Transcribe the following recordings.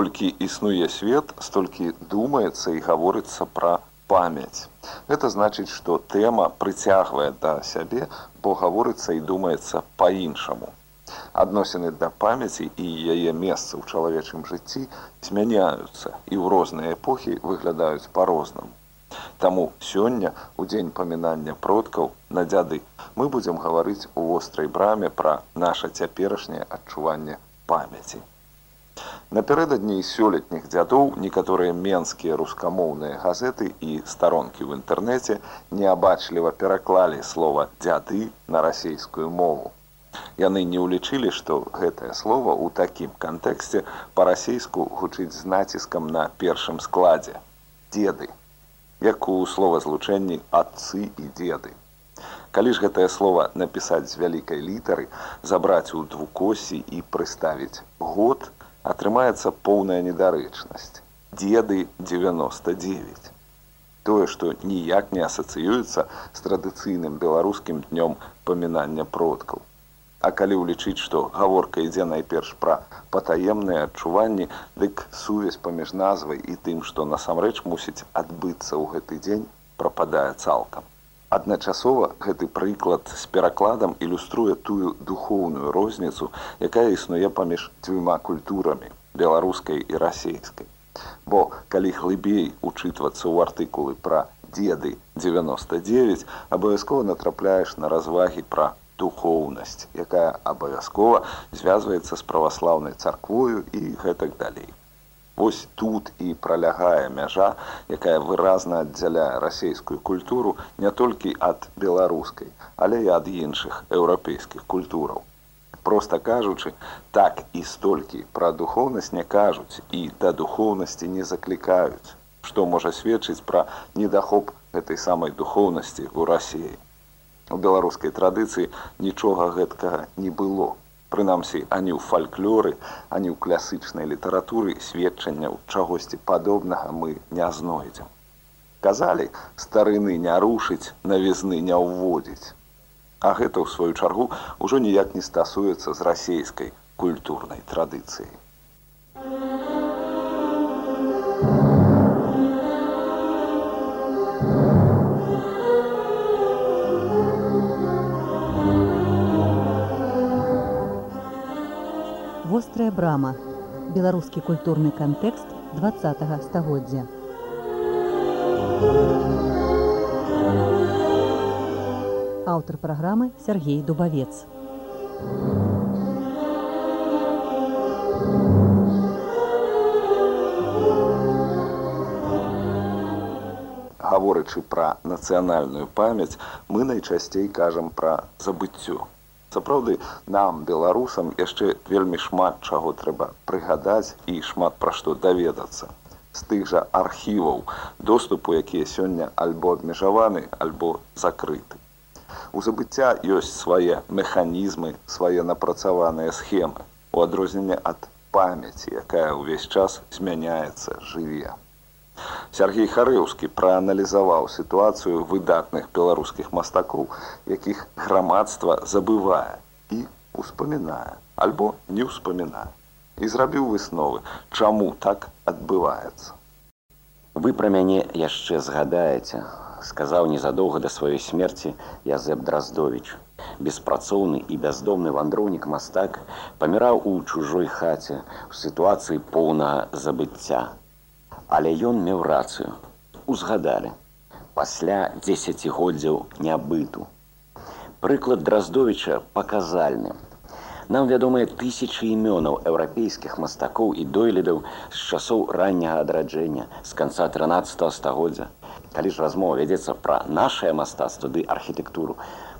Колькі існуе свет, столькі думаецца і гаворыцца пра памяць. Гэта значыць, што тэма прыцягвае да сябе, бо гаворыцца і думаецца па-іншаму. Адносіны да памяці і яе месца ў чалавечым жыцці змяняюцца і ў розныя эпохі выглядаюць па-рознаму. Таму сёння у дзень памінання продкаў на дзяды мы будзем гаварыць у вострай браме пра наша цяперашняе адчуванне памяці. Напярэдадні сёлетніх дзядоў некаторыя менскія рускамоўныя газеты і старонкі ў інтэрнэце неабачліва пераклалі слова дзяды на расійскую мову. Яны не ўлічылі, што гэтае слово ў такім кантэксце па-расейску гучыць з націскам на першым складзе деды, як у словазлучэнні адцы і деды. Калі ж гэтае слово напісаць з вялікай літары, забраць у двукосі і прыставіць год, атрымаецца поўная недарэчнасць. Деды 99. Тое, што ніяк не асацыюецца з традыцыйным беларускім днём памінання продкаў. А калі ўлічыць, што гаворка ідзе найперш пра патаемныя адчуванні, дык сувязь паміж назвай і тым, што насамрэч мусіць адбыцца ў гэты дзень, прападае цалкам. Адначасова гэты прыклад з перакладам ілюструе тую духоўную розніцу, якая існуе паміж дзвюма культурамі беларускай і расійскай. Бо калі глыбей учытвацца ў артыкулы пра деды 99, абавязкова натрапляеш на развагі пра духоўнасць, якая абавязкова звязваецца з праваслаўнай царквою і гэтак далей. Вось тут і пралягае мяжа, якая выразна аддзяляе расійскую культуру не толькі ад беларускай, але і ад іншых еўрапейскіх культураў. Проста кажучы, так і столькі пра духоўнасць не кажуць і да духоўнасці не заклікаюць, што можа сведчыць пра недахоп гэтай самай духоўнасці ў рассіі. У беларускай традыцыі нічога гэткага не было. Прынамсі, ані ў фальклоры, ані ў класычнай літаратуры сведчанняў чагосьці падобнага мы не знойдзем. Казалі, старыны не рушыць, навізны не ўводзіць. А гэта, ў сваю чаргу, ужо ніяк не стасуецца з расейскай культурнай традыцыяй. Вострая брама беларускі культурны кантэкст 20 стагоддзя. Аўтар праграмы Сергей дубавец. Гаворачы пра нацыянальную памяць мы найчасцей кажам пра забыццё Сапраўды нам беларусам яшчэ вельмі шмат чаго трэба прыгадаць і шмат пра што даведацца. З тых жа архіваў доступу якія сёння альбо абмежаваны альбо закрыты. У забыцця ёсць свае механізмы свае напрацаваныя схемы у адрозненне ад памяці якая ўвесь час змяняецца жыве Сергей Харэўскі прааналізаваў сітуацыю выдатных беларускіх мастакоў, якіх грамадства забывае і успамінае альбо не ўспамінае і зрабіў высновы, чаму так адбываецца. Вы пра мяне яшчэ згадаеце, сказаў незадоўга да сваёй смерці Язэп Драздович. Беспрацоўны і бяздомны вандроўнік мастак паміраў у чужой хаце у сітуацыі поўнага забыцця але ён меў рацыю. Узгадалі. Пасля дзесяцігоддзяў нябыту. Прыклад драздовіча паказальны. Нам вядомыя тысячи імёнаў еўрапейскіх мастакоў і дойлідаў з часоў ранняга адраджэння з канца 13 стагоддзя. Калі ж размова вядзецца пра нашае мастацтва ды архітэктуру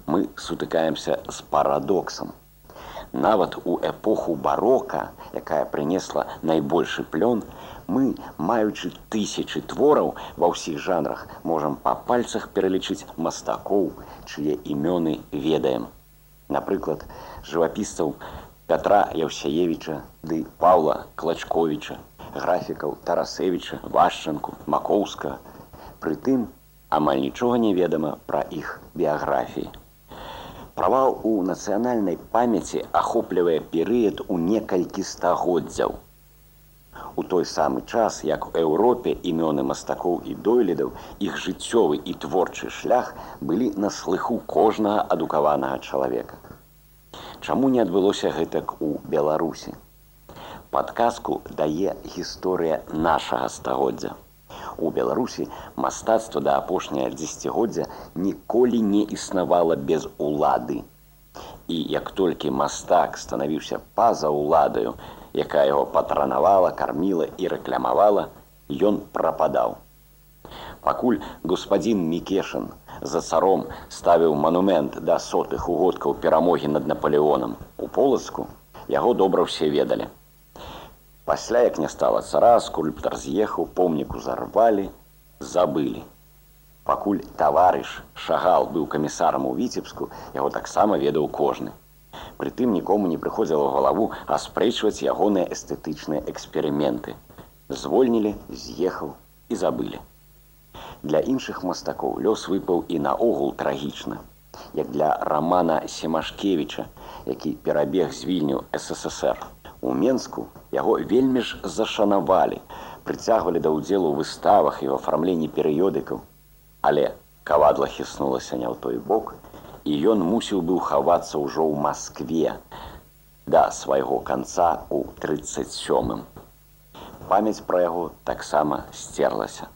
мы сутыкаемся з парадоксам. Нават у эпоху барока, якая прынесла найбольшы плён, мы, маючы тысячы твораў ва ўсіх жанрах, можам па пальцах пералічыць мастакоў, чые імёны ведаем. Напрыклад, жывапісцаў Пятра Яўсяевіча ды Паўла Клачковіча, графікаў Тарасевіча, Вашчанку, Макоўска. Прытым амаль нічога не ведама пра іх біяграфіі. Правал у нацыянальнай памяці ахоплівае перыяд у некалькі стагоддзяў. У той самы час, як у Еўропе імёны мастакоў і дойлідаў, іх жыццёвы і творчы шлях былі на слыху кожнага адукаванага чалавека. Чаму не адбылося гэтак у Беларусі? Падказку дае гісторыя нашага стагоддзя. У Беларусі мастацтва да апошняе дзесяцігоддзя ніколі не існавала без улады. І як толькі мастак станавіўся па-за ўладаю, якая яго патранавала, карміла і рэкламавала, ён прападаў. Пакуль господин Мікешын за царом ставіў манумент да сотых угодкаў перамогі над Наполеонам у полацку, яго добра ўсе ведалі. Пасля як не стала цара, скульптар з'ехаў, помніку зарвалі, забылі. Пакуль таварыш шагал быў камісарам у віцебску, яго таксама ведаў кожны. Прытым нікому не прыходзіла ў галаву аспрэчваць ягоныя эстэтычныя эксперыменты. Звольнілі, з'ехаў і забылі. Для іншых мастакоў лёс выпаў і наогул трагічна, як для рамана Семашкевіча, які перабег з вільню ССР. У Менску яго вельмі ж зашанавалі, прыцягвалі да ўдзелу ў выставах і ў афармленні перыёдыкаў. Але кавадла хіснулася не ў той бок, і ён мусіў быў хавацца ўжо ў Маскве да свайго канца ў 37. Памяць пра яго таксама сцерлася.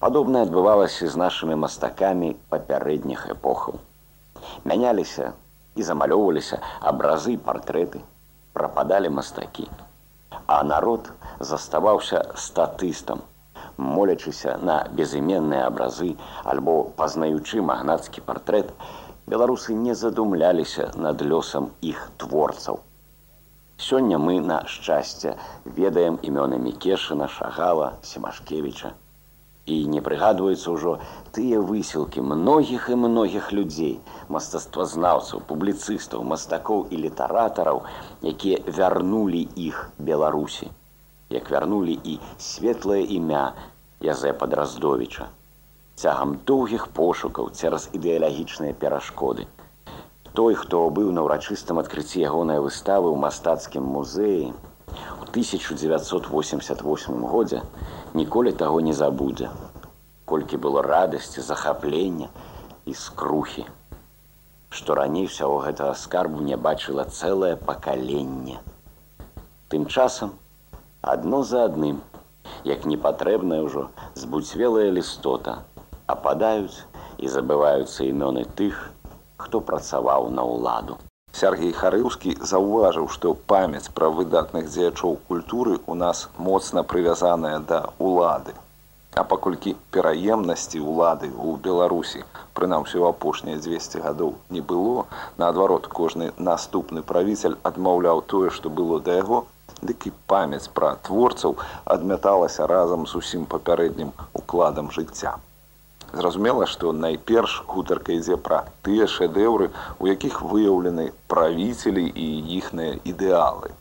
Падобнае адбывалася з нашымі мастакамі папярэдніх эпохаў. Мяняліся і замалёўваліся абразы партрэты, прападалі мастакі. А народ заставаўся статыстам, молячыся на безыменныя абразы альбо пазнаючы магнацкі партрэт, беларусы не задумляліся над лёсам іх творцаў. Сёння мы на шчасце ведаем імёны Мікешына, Шагала, Семашкевіча і не прыгадваюцца ўжо тыя высілкі многіх і многіх людзей мастацтвазнаўцаў публіцыстаў мастакоў і літаратараў якія вярнулі іх беларусі як вярнулі і светлае імя язэпа драздовіча цягам доўгіх пошукаў цераз ідэалагічныя перашкоды той хто быў на ўрачыстым адкрыцці ягонай выставы ў мастацкім музеі 1988 годзе ніколі таго не забудзе. Колькі было радасці, захаплення і скрухі, што раней усяго гэтага скарбу не бачыла цэлае пакаленне. Тым часам адно за адным, як непатрэбная ўжо збуцвелая лістота, ападаюць і забываюцца імёны тых, хто працаваў на ўладу. Сергей Харыўскі заўважыў, што памяць пра выдатных дзеячоў культуры ў нас моцна прывязаная да ўлады. А паколькі пераемнасці ўлады ў Беларусі, прынамсі ў апошнія 200 гадоў не было, наадварот, кожны наступны правіцель адмаўляў тое, што было да яго, дык і памяць пра творцаў адмяталася разам з усім папярэднім укладам жыцця. Зразумела, што найперш гутарка ідзе пра тыя шэдэўры, у якіх выяўлены правіцелі і іхныя ідэалы.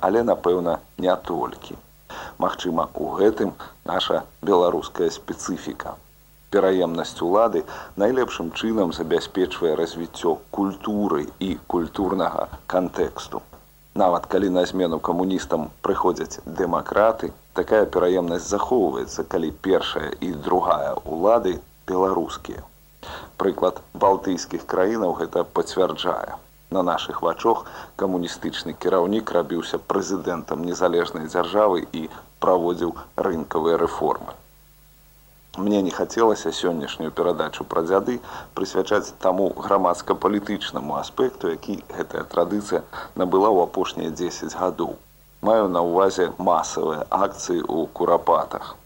Але, напэўна, не толькі. Магчыма, у гэтым наша беларуская спецыфіка. Пераемнасць улады найлепшым чынам забяспечвае развіццё культуры і культурнага кантэксту. Нават калі на змену камуністам прыходзяць дэмакраты, такая пераемнасць захоўваецца, калі першая і другая ўлады беларускія. Прыклад балтыйскіх краінаў гэта пацвярджае. На нашых вачох камуністычны кіраўнік рабіўся прэзідэнтам незалежнай дзяржавы і праводзіў рынкавыя рэформы. Мне не хацелася сённяшнюю перадачу пра дзяды прысвячаць таму грамадска-палітычнаму аспекту, які гэтая традыцыя набыла ў апошнія 10 гадоў. Маю на ўвазе масавыя акцыі ў курапатах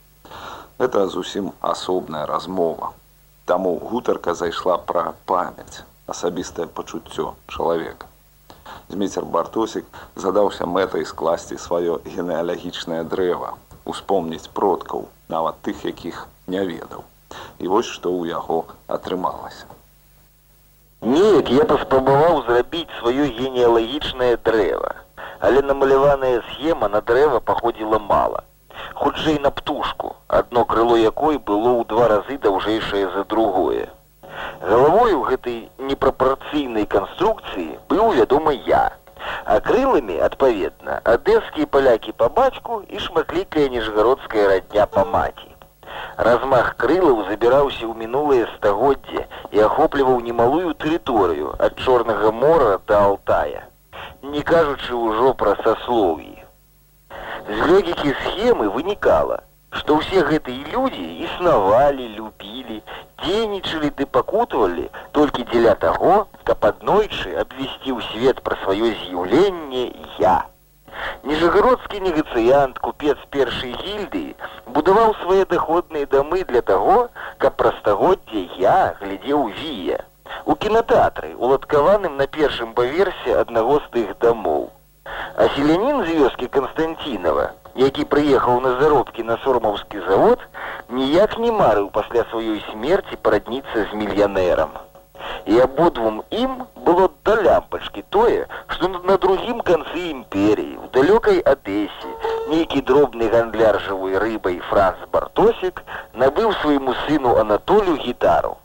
это зусім асобная размова. Таму гутарка зайшла пра памяць. асабістае пачуццё чалавека. Зміцер Бартосік задаўся мэтай скласці сваё генеалагічнае дрэва, успомніць продкаў, нават тых, якіх не ведаў. І вось што ў яго атрымалася. Неяк я паспрабаваў зрабіць сваё генеалагічнае дрэва, але намаляваная схема на дрэва паходзіла мала. Хутчэй на птушку, адно крыло якой было ў два разы даўжэйшае за другое. Галавой у гэтай непрапорцыйнай канструкцыі быў вядомы я. А крыламі, адпаведна, адэскія палякі па бацьку і шматлікая ніжгародская радня па маці. Размах крылаў забіраўся ў мінулае стагоддзе і ахопліваў немалую тэрыторыю ад чорнага мора да алтая, не кажучы ўжо пра саслоўі. З логікі схемы вынікала, што ўсе гэтыя людзі існавалі, любілі, дзейнічалі ды пакутавалі толькі дзеля таго, каб аднойчы абвесці ў свет пра сваё з'яўленне я. Ніжагародскі негацыянт, купец першай гільдыі, будаваў свае даходныя дамы для таго, каб пра стагоддзе я глядзеў вія. У кінотэатры, уладкаваным на першым паверсе аднаго з тых дамоў. А селянін з вёскі Канстантінова, які прыехаў на заробкі на сормаўскі завод, ніяк не марыў пасля сваёй смерці парадніцца з мільянерам. І абодвум ім было да лямпачкі тое, што на другім канцы імперіі, у далёкай Адэсе, нейкі дробны гандляр жывой рыбай Франц Бартосік набыў свайму сыну Анатолю гітару.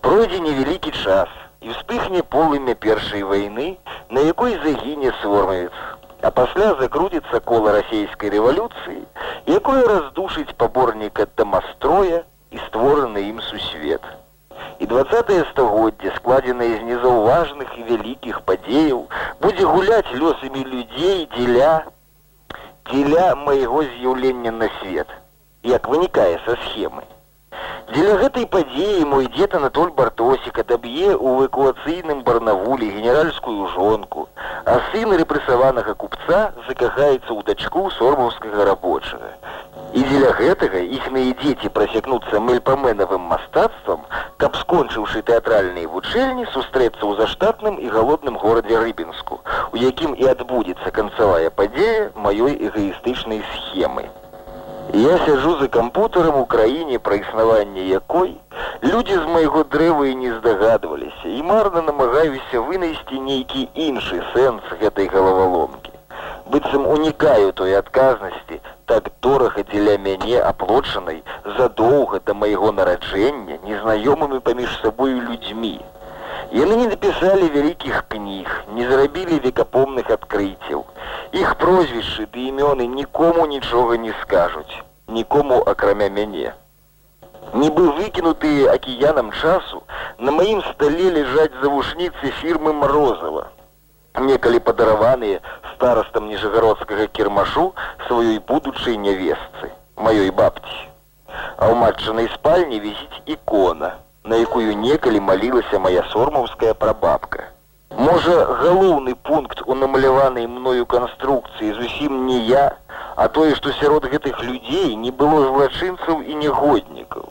Пройдзе невялікі час і вспыхне полымя першай вайны, на якой загіне сормавец, а пасля закрутіцца кола расійскай рэвалюцыі, якое раздушыць паборніка дамастроя і створаны ім сусвет. І двае стагоддзе, складзенае з незаўважных і вялікіх падзеяў, будзе гуляць лёсамі людзей дзеля дзеля майго з'яўлення на свет, як вынікае са схемы. Дзеля гэтай падзеі мой дзед Анатоль Бартосік адаб'е ў эвакуацыйным барнавулі генеральскую жонку, а сын рэпрэсаванага купца закахаецца ў дачку сормаўскага рабочага. І дзеля гэтага іхныя дзеці прасякнуцца мельпаменавым мастацтвам, каб скончыўшы тэатральныя вучэльні сустрэцца ў заштатным і галодным горадзе рыбінску, у якім і адбудзецца канцавая падзея маёй эгоістычнай схемы. Я сяжу за кампутарам у краіне пра існаванне якой людзі з майго дрэва і не здагадваліся і марна намагаюся вынайсці нейкі іншы сэнс гэтай галаваломкі. быццам унікаю той адказнасці так дорага дзеля мяне аплочанай задоўга да майго нараджэння незнаёмымі паміж сабою людзьмі. Яны не напісалі вялікіх кніг, не зрабілі векапомных адкрыццяў. Іх прозвішчы ды імёны нікому нічога не скажуць, нікому акрамя мяне. Нібы выкінутыя акіянам часу, на маім стале ляжаць завушніцы фірмы Морозова. Некалі падараваныя старастам ніжагародскага кірмашу сваёй будучай нявесцы, маёй бабці. А ў матчанай спальні вісіць ікона, на якую некалі малілася моя сормаўская прабабка. Можа, галоўны пункт у намаляванай мною канструкцыі зусім не я, а тое, што сярод гэтых людзей не было злачынцаў і негоднікаў.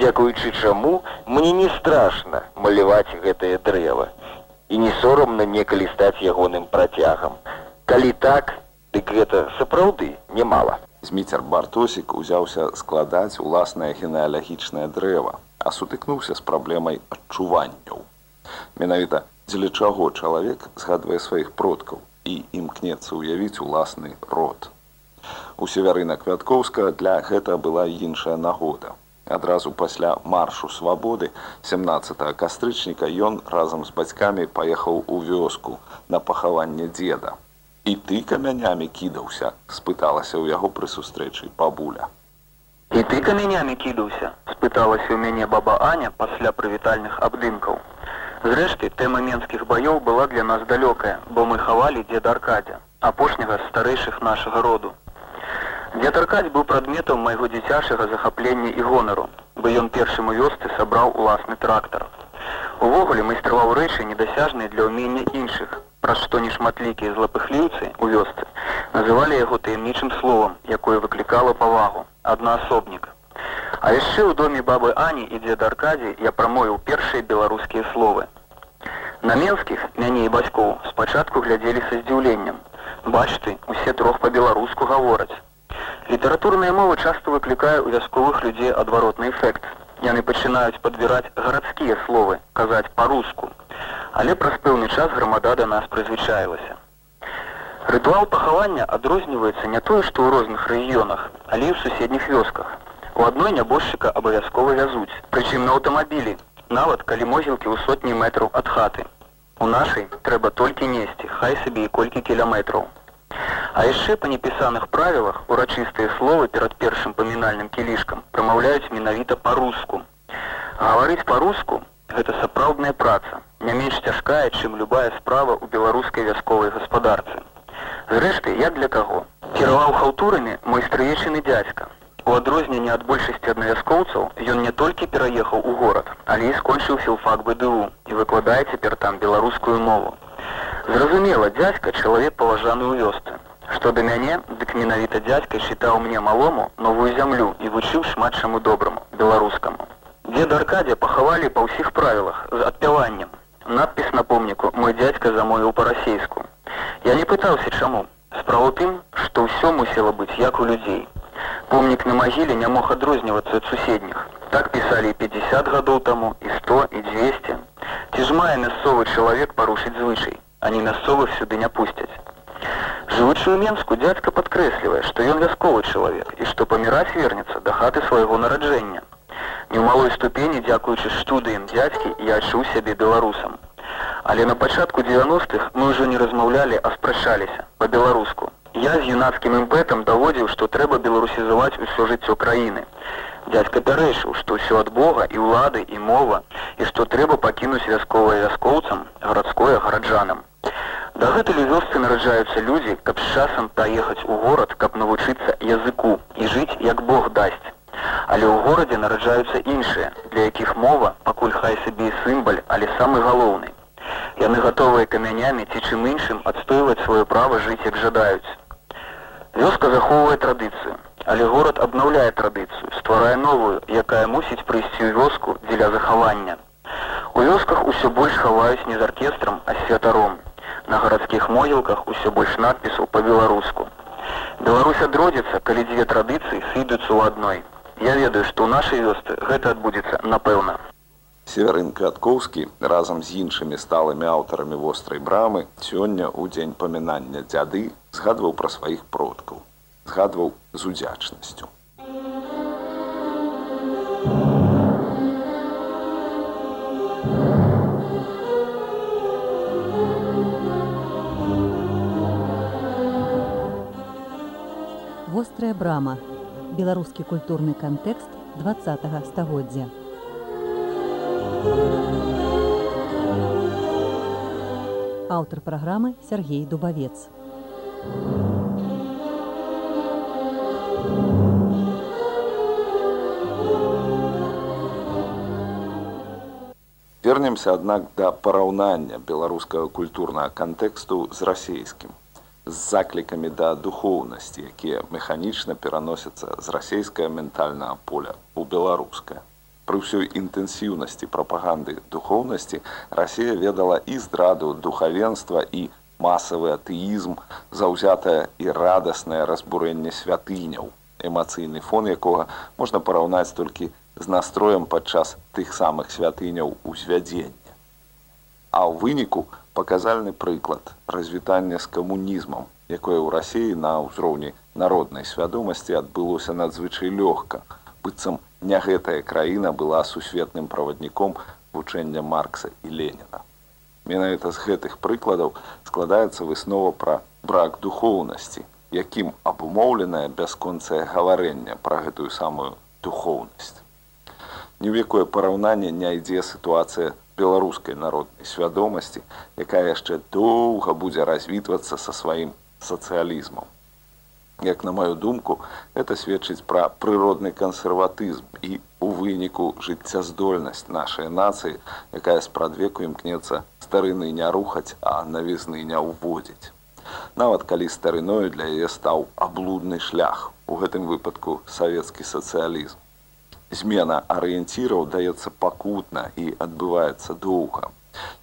Дзякуючы чаму мне не страшна маляваць гэтае дрэва і не сорамна некалі стаць ягоным працягам. Калі так, дык гэта сапраўды немало. Зміцер Бартосік узяўся складаць уласнае генеалагічнае дрэва, а сутыкнуўся з праблемай адчуванняў. Менавіта дзеля чаго чалавек згадвае сваіх продкаў і імкнецца ўявіць уласны род. У севярына квяткоўска для гэта была іншая нагода. Адразу пасля маршу свабоды 17 кастрычніка ён разам з бацькамі паехаў у вёску на пахаванне дзеда. І ты камянямі кідаўся, спыталася ў яго пры сустрэчы бабуля. І ты камянямі кідаўся, спыталася ў мяне баба Аня пасля прывітальных абдымкаў. Зрэшты, тэма менскіх баёў была для нас далёкая, бо мы хавалі дзед Аркадзя, апошняга з старэйшых нашага роду. Дзед Аркадзь быў прадметам майго дзіцячага захаплення і гонару, бо ён першым у вёсцы сабраў уласны трактар. Увогуле майстраваў рэчы недасяжныя для ўмення іншых, праз што нешматлікія злапыхліўцы ў вёсцы называлі яго таямнічым словам, якое выклікала павагу, аднаасобнік. А яшчэ ў доме бабы Ані і дзеда Аркадзі я прамовіў першыя беларускія словы. На менскіх мяне і бацькоў спачатку глядзелі са здзіўленнем. Бачты, усе трох па-беларуску гавораць. Літаратурная мова часта выклікае ў вясковых людзей адваротны эфект. Яны пачынаюць падбіраць гарадскія словы, казаць па-руску. Але праз пэўны час грамада да нас прызвычаілася. Рытуал пахавання адрозніваецца не тое, што ў розных рэгіёнах, але і ў суседніх вёсках. У адной нябожчыка абавязкова вязуць, прычым на аўтамабілі, нават калі могілкі ў сотні метраў ад хаты. У нашай трэба толькі несці, хай сабе і колькі кіляметраў. А яшчэ па непісаных правілах урачыстыя словы перад першым памінальным кілішкам прамаўляюць менавіта па-руску. Гаварыць па-руску гэта сапраўдная праца, не менш цяжкая, чым любая справа ў беларускай вясковай гаспадарцы. Зрэшты, як для каго? Кіраваў хаўтурамі мой стрыечаны дзядзька. У адрозненне ад большасці аднавяскоўцаў ён не толькі пераехаў у горад, але і скончыў філфак БДУ і выкладае цяпер там беларускую мову. Зразумела, дзядзька чалавек паважаны ў вёсцы. Што да мяне, дык менавіта дзядзька счытаў мне малому новую зямлю і вучыў шмат чаму добраму беларускаму. Дзед Аркадзя пахавалі па ўсіх правілах з адпяваннем. Надпіс на помніку мой дзядзька замовіў па-расейску. Я не пытаўся чаму. Справа тым, што ўсё мусіла быць як у людзей. Помнік на магіле не мог адрознівацца ад суседніх. Так пісалі 50 гадоў таму і 100 і 200. Ці ж мае мясцовы чалавек парушыць звычай, а не мясцовых сюды не пусцяць. Жывучы ў Менску дзядзька падкрэслівае, што ён вясковы чалавек і што паміраць вернецца да хаты свайго нараджэння. Не ў малой ступені, дзякуючы студыям дзядзькі, я адчуў сябе беларусам. Але на пачатку 90-х мы ўжо не размаўлялі, а спрачаліся па-беларуску. Я з юнацкім імпэтам даводзіў, што трэба беларусізаваць усё жыццё краіны. Дядзька пярэшыў, што ўсё ад Бога і ўлады і мова і што трэба пакінуць вясковае вяскоўцам, гарадское гараджанам. Дагэтуль у вёсцы нараджаюцца людзі, каб з часам паехаць у горад, каб навучыцца языку і жыць, як Бог дасць. Але ў горадзе нараджаюцца іншыя, для якіх мова, пакуль хай сабе і сімбаль, але самы галоўны. Яны гатовыя камянямі ці чым іншым адстойваць сваё права жыць як жадаюць. Вёска захоўвае традыцыю, але горад абнаўляе традыцыю, стварае новую, якая мусіць прыйсці ў вёску дзеля захавання. У вёсках усё больш хаваюць не з аркестрам, а святаром. На гарадскіх могілках усё больш надпісаў па-беларуску. Беларусь адродзіцца, калі дзве традыцыі сыдуцца ў адной. Я ведаю, што ў нашай вёсцы гэта адбудзецца напэўна. Северын Каткоўскі разам з іншымі сталымі аўтарамі вострай брамы сёння ў дзень памінання дзяды згадваў пра сваіх продкаў, згадваў з удзячнасцю. Вострая брама. Беларускі культурны кантэкст 20 стагоддзя. Аўтар праграмы Сергей Дубавец. Вернемся, аднак да параўнання беларускага культурнага кантэксту з расійскім з заклікамі да духоўнасці, якія механічна пераносяцца з расійскае ментальнага поля ў беларускае. Пры ўсёй інтэнсіўнасці прапаганды духоўнасці Расія ведала і здраду духавенства і масавы атэізм, заўзятае і радаснае разбурэнне святыняў, эмацыйны фон якога можна параўнаць толькі з настроем падчас тых самых святыняў узвядзення. А ў выніку паказальны прыклад развітання з камунізмам, якое ў рассіі на ўзроўні народнай свядомасці адбылося надзвычай лёгка, быццам не гэтая краіна была сусветным правадніком вучэння маркса і леніна. Менавіта з гэтых прыкладаў складаецца выснова пра брак духоўнасці якім абумоўленае бясконцае гаварэнне пра гэтую самую духоўнасць. Ні ў якое параўнанне не ідзе сітуацыя беларускай народнай свядомасці якая яшчэ доўга будзе развітвацца са сваім сацыялізмам Як на маю думку, это сведчыць пра прыродны кансерватызм і у выніку жыццяздольнасць нашай нацыі, якая спрадвеку імкнецца старыны не рухаць, а навізны не ўводзіць. Нават калі старыною для яе стаў аблудны шлях, у гэтым выпадку савецкі сацыялізм. Змена арыенціраў даецца пакутна і адбываецца доўга.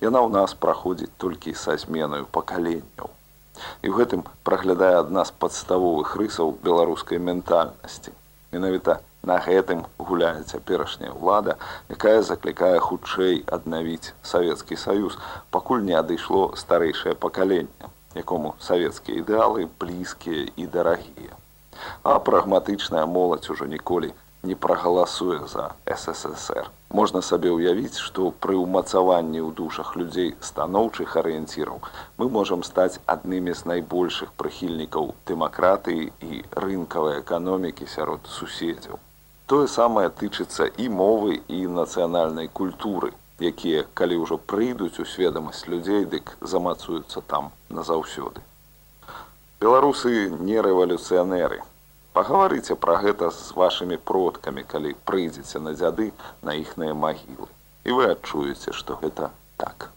Яна ў нас праходзіць толькі са зменаю пакаленняў. І ў гэтым праглядае адна з падставовых рысаў беларускай ментальнасці. Менавіта на гэтым гуляе цяперашняя ўлада, якая заклікае хутчэй аднавіць савецкі саюз, пакуль не адышло старэйшае пакаленне, якому савецкія ідэалы блізкія і дарагія. А прагматычная моладзь ужо ніколі не прагаласуе за ссср. Можна сабе ўявіць што пры ўмацаванні ў душах людзей станоўчых арыенціраў мы можам стаць аднымі з найбольшых прыхільнікаў дэмакратыі і рынкавай эканомікі сярод суседзяў тое самае тычыцца і мовы і нацыянальнай культуры якія калі ўжо прыйдуць у сведамасць людзей дык замацуюцца там назаўсёды беларусы не рэвалюцыянеры Пагаварыце пра гэта з вашымі продкамі, калі прыйдзеце на дзяды на іхныя магілы. І вы адчуеце, што гэта так.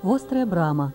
Вострая брама